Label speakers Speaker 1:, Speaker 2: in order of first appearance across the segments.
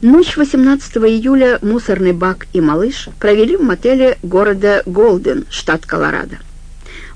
Speaker 1: Ночь 18 июля мусорный бак и малыш провели в мотеле города Голден, штат Колорадо.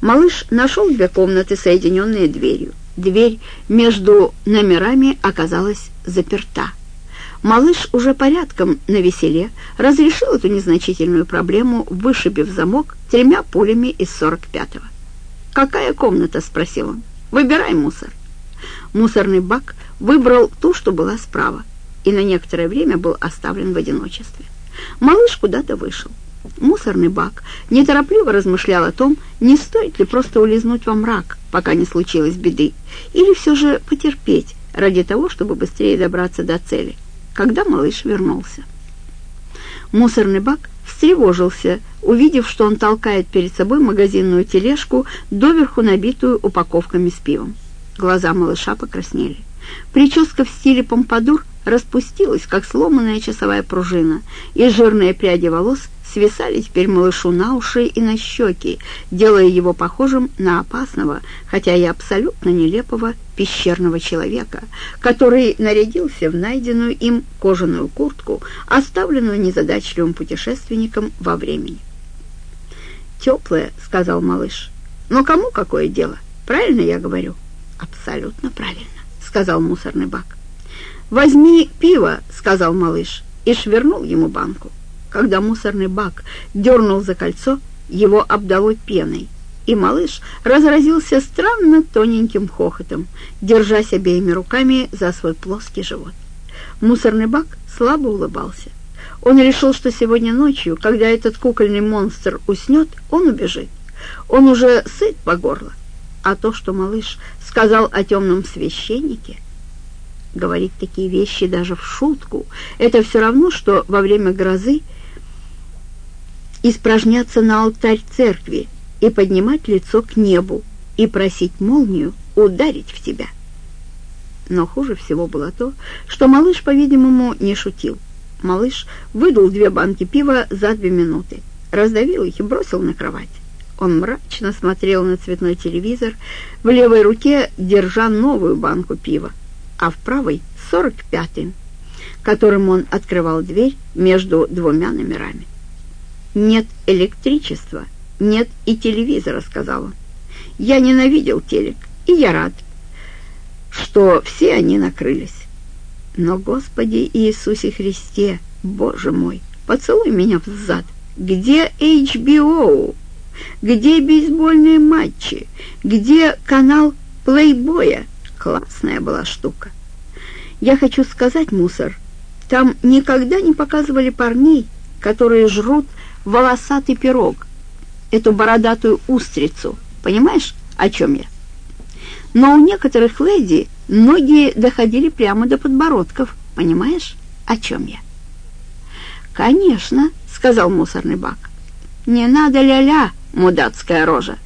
Speaker 1: Малыш нашел две комнаты, соединенные дверью. Дверь между номерами оказалась заперта. Малыш уже порядком на веселе разрешил эту незначительную проблему, вышибив замок тремя пулями из 45-го. «Какая комната?» — спросил он. «Выбирай мусор». Мусорный бак выбрал ту, что была справа и на некоторое время был оставлен в одиночестве. Малыш куда-то вышел. Мусорный бак неторопливо размышлял о том, не стоит ли просто улизнуть во мрак, пока не случилось беды, или все же потерпеть ради того, чтобы быстрее добраться до цели, когда малыш вернулся. Мусорный бак встревожился, увидев, что он толкает перед собой магазинную тележку, доверху набитую упаковками с пивом. Глаза малыша покраснели. Прическа в стиле помпадур распустилась, как сломанная часовая пружина, и жирные пряди волос свисали теперь малышу на уши и на щеки, делая его похожим на опасного, хотя и абсолютно нелепого пещерного человека, который нарядился в найденную им кожаную куртку, оставленную незадачливым путешественником во времени. «Теплая», — сказал малыш. «Но кому какое дело? Правильно я говорю?» «Абсолютно правильно», — сказал мусорный бак. «Возьми пиво», — сказал малыш, и швырнул ему банку. Когда мусорный бак дернул за кольцо, его обдало пеной, и малыш разразился странно тоненьким хохотом, держась обеими руками за свой плоский живот. Мусорный бак слабо улыбался. Он решил, что сегодня ночью, когда этот кукольный монстр уснет, он убежит. Он уже сыт по горло. А то, что малыш сказал о темном священнике — говорить такие вещи даже в шутку. Это все равно, что во время грозы испражняться на алтарь церкви и поднимать лицо к небу и просить молнию ударить в тебя. Но хуже всего было то, что малыш, по-видимому, не шутил. Малыш выдал две банки пива за две минуты, раздавил их и бросил на кровать. Он мрачно смотрел на цветной телевизор, в левой руке держа новую банку пива а в правой — сорок пятый, которым он открывал дверь между двумя номерами. «Нет электричества, нет и телевизора», — сказал он. «Я ненавидел телек, и я рад, что все они накрылись. Но, Господи Иисусе Христе, Боже мой, поцелуй меня в зад. Где HBO? Где бейсбольные матчи? Где канал плейбоя?» Классная была штука. Я хочу сказать, мусор, там никогда не показывали парней, которые жрут волосатый пирог, эту бородатую устрицу. Понимаешь, о чем я? Но у некоторых леди ноги доходили прямо до подбородков. Понимаешь, о чем я? «Конечно», — сказал мусорный бак. «Не надо ля-ля, мудацкая рожа».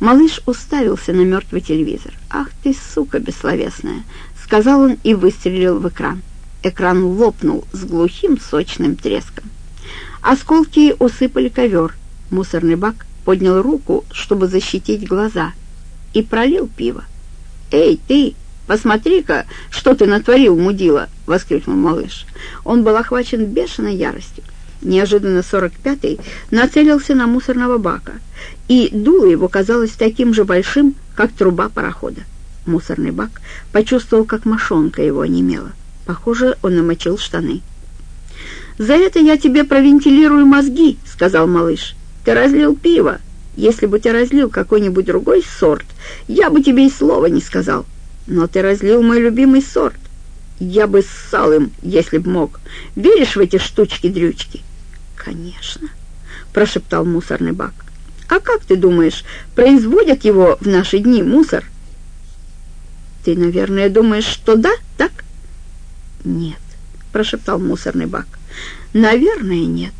Speaker 1: Малыш уставился на мертвый телевизор. «Ах ты, сука бессловесная!» — сказал он и выстрелил в экран. Экран лопнул с глухим сочным треском. Осколки усыпали ковер. Мусорный бак поднял руку, чтобы защитить глаза, и пролил пиво. «Эй, ты, посмотри-ка, что ты натворил, мудила!» — воскликнул малыш. Он был охвачен бешеной яростью. Неожиданно 45-й нацелился на мусорного бака, и дуло его казалось таким же большим, как труба парохода. Мусорный бак почувствовал, как мошонка его онемела. Похоже, он намочил штаны. «За это я тебе провентилирую мозги», — сказал малыш. «Ты разлил пиво. Если бы ты разлил какой-нибудь другой сорт, я бы тебе и слова не сказал. Но ты разлил мой любимый сорт. Я бы ссал им, если б мог. Веришь в эти штучки-дрючки?» «Конечно», — прошептал мусорный бак. «А как ты думаешь, производят его в наши дни мусор?» «Ты, наверное, думаешь, что да, так?» «Нет», — прошептал мусорный бак. «Наверное, нет.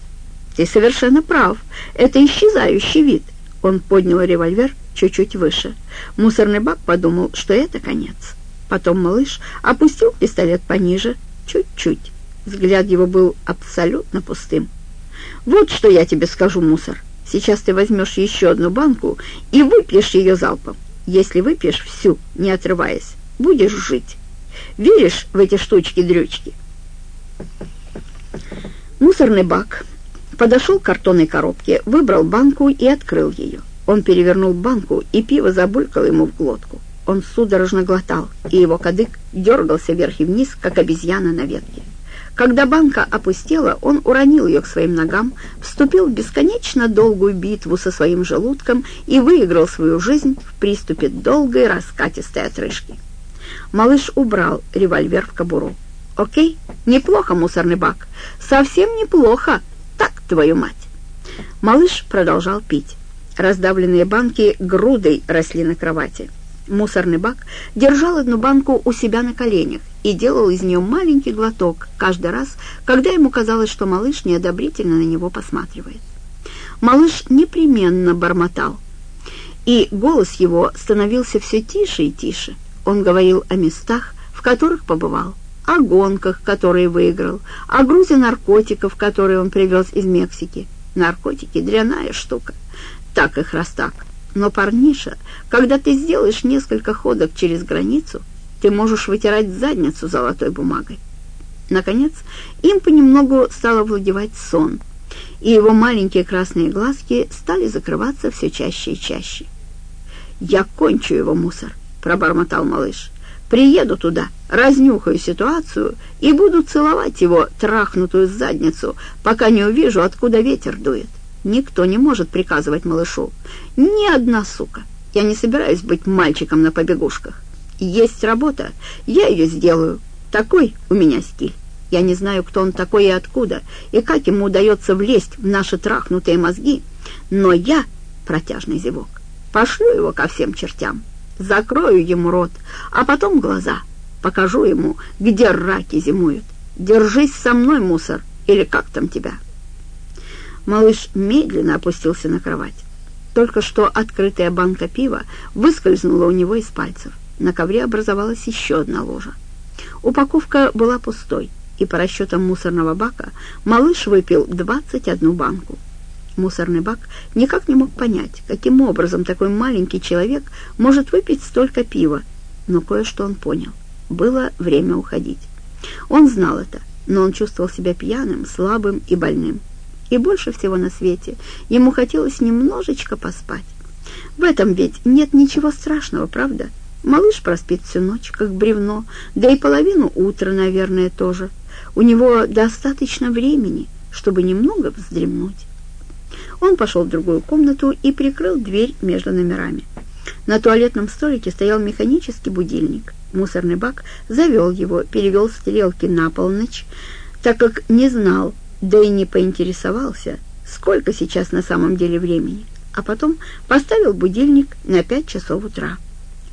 Speaker 1: Ты совершенно прав. Это исчезающий вид». Он поднял револьвер чуть-чуть выше. Мусорный бак подумал, что это конец. Потом малыш опустил пистолет пониже, чуть-чуть. Взгляд его был абсолютно пустым. «Вот что я тебе скажу, мусор. Сейчас ты возьмешь еще одну банку и выпьешь ее залпом. Если выпьешь всю, не отрываясь, будешь жить. Веришь в эти штучки-дрючки?» Мусорный бак подошел к картонной коробке, выбрал банку и открыл ее. Он перевернул банку, и пиво забулькало ему в глотку. Он судорожно глотал, и его кадык дергался вверх и вниз, как обезьяна на ветке. Когда банка опустела, он уронил ее к своим ногам, вступил в бесконечно долгую битву со своим желудком и выиграл свою жизнь в приступе долгой раскатистой отрыжки. Малыш убрал револьвер в кобуру. «Окей, неплохо, мусорный бак. Совсем неплохо. Так, твою мать!» Малыш продолжал пить. Раздавленные банки грудой росли на кровати. Мусорный бак держал одну банку у себя на коленях и делал из нее маленький глоток каждый раз, когда ему казалось, что малыш неодобрительно на него посматривает. Малыш непременно бормотал, и голос его становился все тише и тише. Он говорил о местах, в которых побывал, о гонках, которые выиграл, о грузе наркотиков, которые он привез из Мексики. Наркотики — дряная штука так их раз. Но, парниша, когда ты сделаешь несколько ходок через границу, ты можешь вытирать задницу золотой бумагой. Наконец, им понемногу стал овладевать сон, и его маленькие красные глазки стали закрываться все чаще и чаще. «Я кончу его, мусор», — пробормотал малыш. «Приеду туда, разнюхаю ситуацию и буду целовать его трахнутую задницу, пока не увижу, откуда ветер дует». Никто не может приказывать малышу. Ни одна сука. Я не собираюсь быть мальчиком на побегушках. Есть работа, я ее сделаю. Такой у меня стиль. Я не знаю, кто он такой и откуда, и как ему удается влезть в наши трахнутые мозги, но я, протяжный зевок, пошлю его ко всем чертям, закрою ему рот, а потом глаза, покажу ему, где раки зимуют. Держись со мной, мусор, или как там тебя?» Малыш медленно опустился на кровать. Только что открытая банка пива выскользнула у него из пальцев. На ковре образовалась еще одна ложа. Упаковка была пустой, и по расчетам мусорного бака малыш выпил 21 банку. Мусорный бак никак не мог понять, каким образом такой маленький человек может выпить столько пива, но кое-что он понял. Было время уходить. Он знал это, но он чувствовал себя пьяным, слабым и больным и больше всего на свете ему хотелось немножечко поспать. В этом ведь нет ничего страшного, правда? Малыш проспит всю ночь, как бревно, да и половину утра, наверное, тоже. У него достаточно времени, чтобы немного вздремнуть. Он пошел в другую комнату и прикрыл дверь между номерами. На туалетном столике стоял механический будильник. Мусорный бак завел его, перевел стрелки на полночь, так как не знал, да и не поинтересовался, сколько сейчас на самом деле времени, а потом поставил будильник на пять часов утра.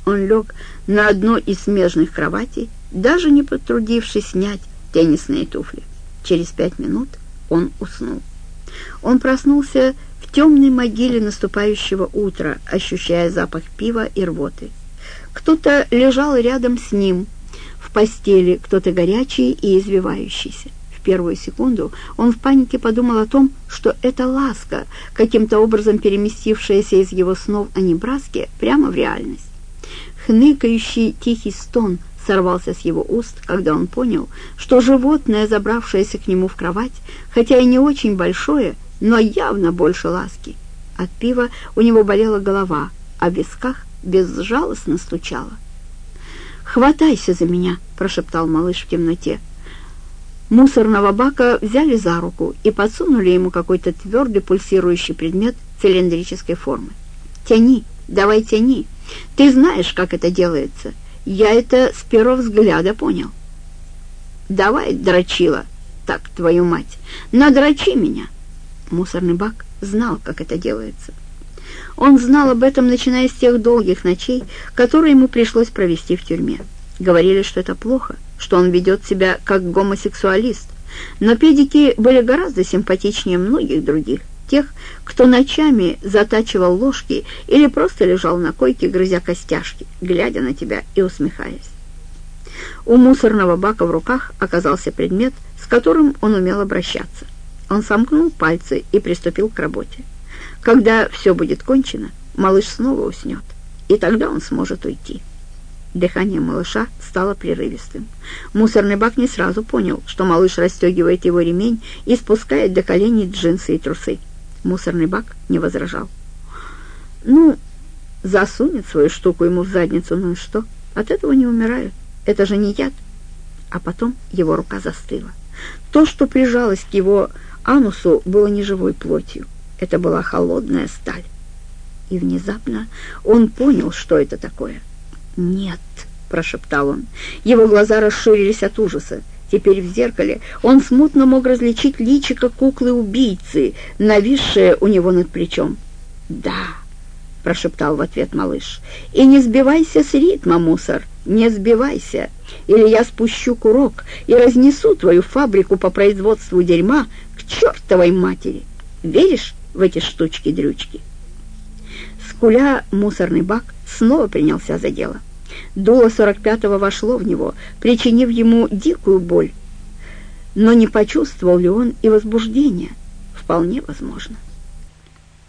Speaker 1: Он лег на одной из смежных кроватей, даже не потрудившись снять теннисные туфли. Через пять минут он уснул. Он проснулся в темной могиле наступающего утра, ощущая запах пива и рвоты. Кто-то лежал рядом с ним в постели, кто-то горячий и извивающийся первую секунду он в панике подумал о том, что эта ласка, каким-то образом переместившаяся из его снов о Небраске, прямо в реальность. Хныкающий тихий стон сорвался с его уст, когда он понял, что животное, забравшееся к нему в кровать, хотя и не очень большое, но явно больше ласки. От пива у него болела голова, а в висках безжалостно стучало. «Хватайся за меня!» — прошептал малыш в темноте мусорного бака взяли за руку и подсунули ему какой-то твердый пульсирующий предмет цилиндрической формы. «Тяни, давай тяни. Ты знаешь, как это делается. Я это с первого взгляда понял». «Давай, дрочила, так, твою мать, надрочи меня». Мусорный бак знал, как это делается. Он знал об этом, начиная с тех долгих ночей, которые ему пришлось провести в тюрьме. Говорили, что это плохо, что он ведет себя как гомосексуалист. Но педики были гораздо симпатичнее многих других, тех, кто ночами затачивал ложки или просто лежал на койке, грызя костяшки, глядя на тебя и усмехаясь. У мусорного бака в руках оказался предмет, с которым он умел обращаться. Он сомкнул пальцы и приступил к работе. Когда все будет кончено, малыш снова уснет, и тогда он сможет уйти. Дыхание малыша стало прерывистым. Мусорный бак не сразу понял, что малыш расстегивает его ремень и спускает до коленей джинсы и трусы. Мусорный бак не возражал. «Ну, засунет свою штуку ему в задницу, ну и что? От этого не умирают. Это же не яд». А потом его рука застыла. То, что прижалось к его анусу, было не живой плотью. Это была холодная сталь. И внезапно он понял, что это такое. «Нет», — прошептал он. Его глаза расширились от ужаса. Теперь в зеркале он смутно мог различить личико куклы-убийцы, нависшее у него над плечом. «Да», — прошептал в ответ малыш, — «и не сбивайся с ритма, мусор, не сбивайся, или я спущу курок и разнесу твою фабрику по производству дерьма к чертовой матери. Веришь в эти штучки-дрючки?» Скуля мусорный бак снова принялся за дело. Дуло 45-го вошло в него, причинив ему дикую боль. Но не почувствовал ли он и возбуждение? Вполне возможно.